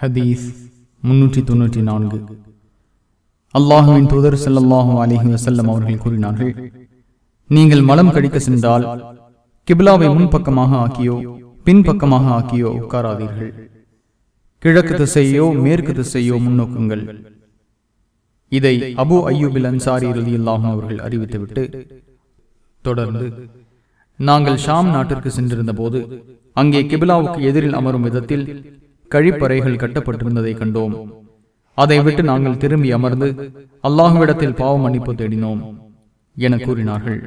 ஹதீஸ் முன்னூற்றி தொன்னூற்றி நான்கு. அல்லாஹுவின் தூதர் ஸல்லல்லாஹு அலிஹி வசல்லம் அவர்கள் கூறினார்கள் நீங்கள் மலம் கடிக்க சென்றால் கிபிலாவை முன்பக்கமாக ஆக்கியோ பின்பக்கமாக ஆக்கியோ உட்காராதீர்கள். கிழக்கு திசையோ மேற்கு திசையோ முன்னோக்குங்கள். இதை அபு ஐயூபில் அன்சாரி ரலியல்லாஹு அவர்கள் அறிவித்துவிட்டு தொடர்ந்து நாங்கள் ஷாம் நாட்டிற்கு சென்றிருந்த போது அங்கே கிபிலாவுக்கு எதிரில் அமரும் விதத்தில் கழிப்பறைகள் கட்டப்பட்டிருந்ததை கண்டோம். அதை விட்டு நாங்கள் திரும்பி அமர்ந்து அல்லாஹுவிடத்தில் பாவம் மன்னிப்பு தேடினோம் என கூறினார்கள்.